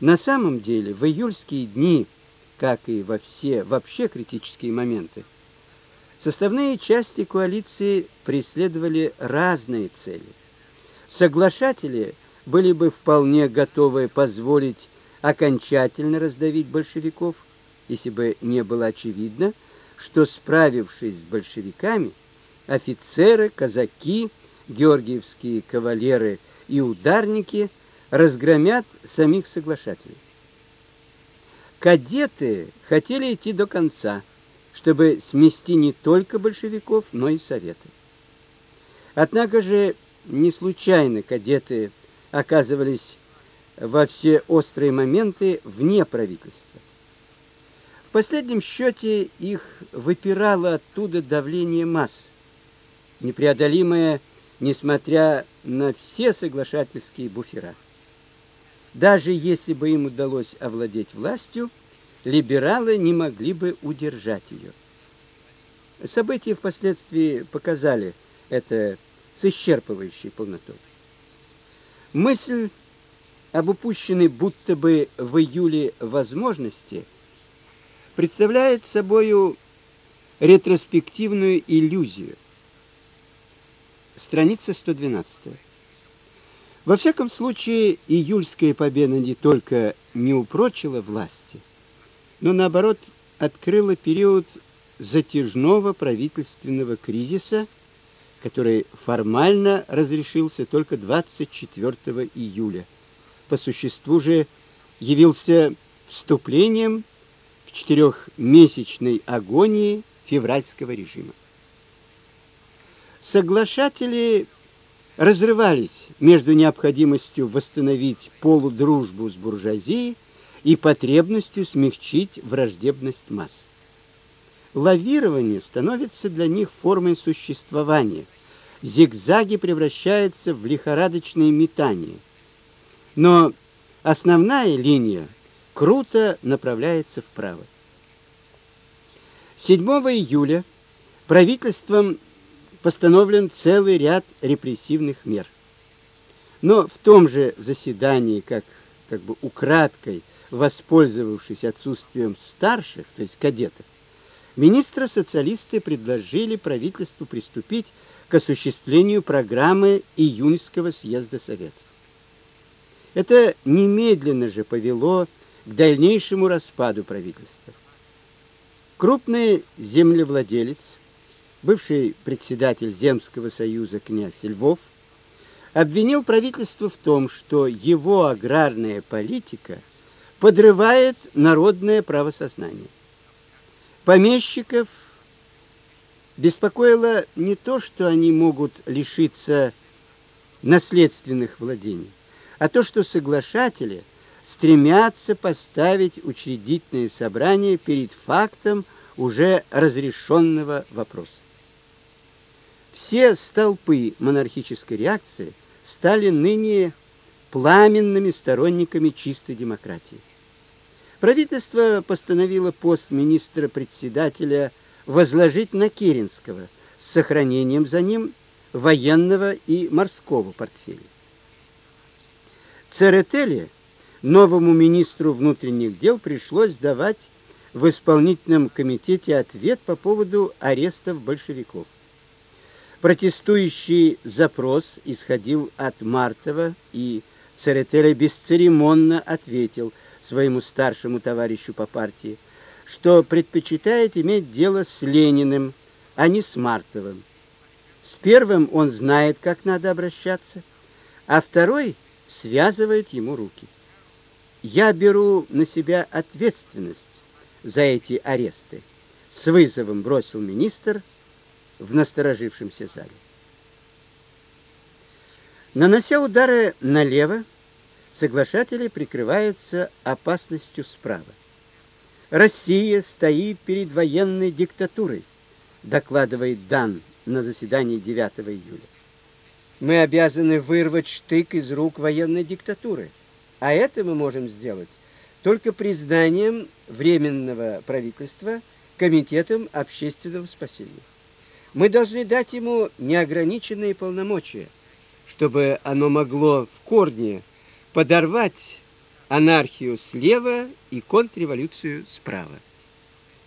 На самом деле, в июльские дни, как и во все вообще критические моменты, составные части коалиции преследовали разные цели. Соглашатели были бы вполне готовы позволить окончательно раздавить большевиков, если бы не было очевидно, что справившись с большевиками, офицеры, казаки, георгиевские кавалеры и ударники разгромят самих соглашателей. Кадеты хотели идти до конца, чтобы смести не только большевиков, но и советы. Однако же не случайно кадеты оказывались во все острые моменты вне правительства. В последнем счете их выпирало оттуда давление масс, непреодолимое, несмотря на все соглашательские буфера. Даже если бы им удалось овладеть властью, либералы не могли бы удержать ее. События впоследствии показали это с исчерпывающей полнотой. Мысль об упущенной будто бы в июле возможности представляет собою ретроспективную иллюзию. Страница 112. Во всяком случае, июльская победа не только не упрочила власти, но наоборот открыла период затяжного правительственного кризиса, который формально разрешился только 24 июля. По существу же явился вступлением к четырехмесячной агонии февральского режима. Соглашатели разрывались между необходимостью восстановить полудружбу с буржуазией и потребностью смягчить враждебность масс. Лавирование становится для них формой существования. Зигзаги превращаются в лихорадочные метания. Но основная линия круто направляется вправо. 7 июля правительством постановлен целый ряд репрессивных мер. Но в том же заседании, как как бы украдкой воспользовавшись отсутствием старших, то есть кадетов, министры-социалисты предложили правительству приступить к осуществлению программы июньского съезда Советов. Это немедленно же повело к дальнейшему распаду правительства. Крупный землевладелец бывший председатель Земского союза князь Львов, обвинил правительство в том, что его аграрная политика подрывает народное правосознание. Помещиков беспокоило не то, что они могут лишиться наследственных владений, а то, что соглашатели стремятся поставить учредительное собрание перед фактом уже разрешенного вопроса. Все столпы монархической реакции стали ныне пламенными сторонниками чистой демократии. Правительство постановило пост министра-председателя возложить на Керенского с сохранением за ним военного и морского портфелей. Церетели, новому министру внутренних дел, пришлось давать в исполнительном комитете ответ по поводу арестов большевиков. Протестующий запрос исходил от Мартова, и Церетели бесцеремонно ответил своему старшему товарищу по партии, что предпочитает иметь дело с Лениным, а не с Мартовым. С первым он знает, как надо обращаться, а второй связывает ему руки. Я беру на себя ответственность за эти аресты, с вызовом бросил министр в насторожившемся зале. Нанося удары налево, соглашатели прикрываются опасностью справа. Россия стоит перед военной диктатурой, докладывает Дан на заседании 9 июля. Мы обязаны вырвать штык из рук военной диктатуры, а это мы можем сделать только признанием временного правительства комитетом общественного спасения. Мы должны дать ему неограниченные полномочия, чтобы оно могло в корне подорвать анархию слева и контрреволюцию справа.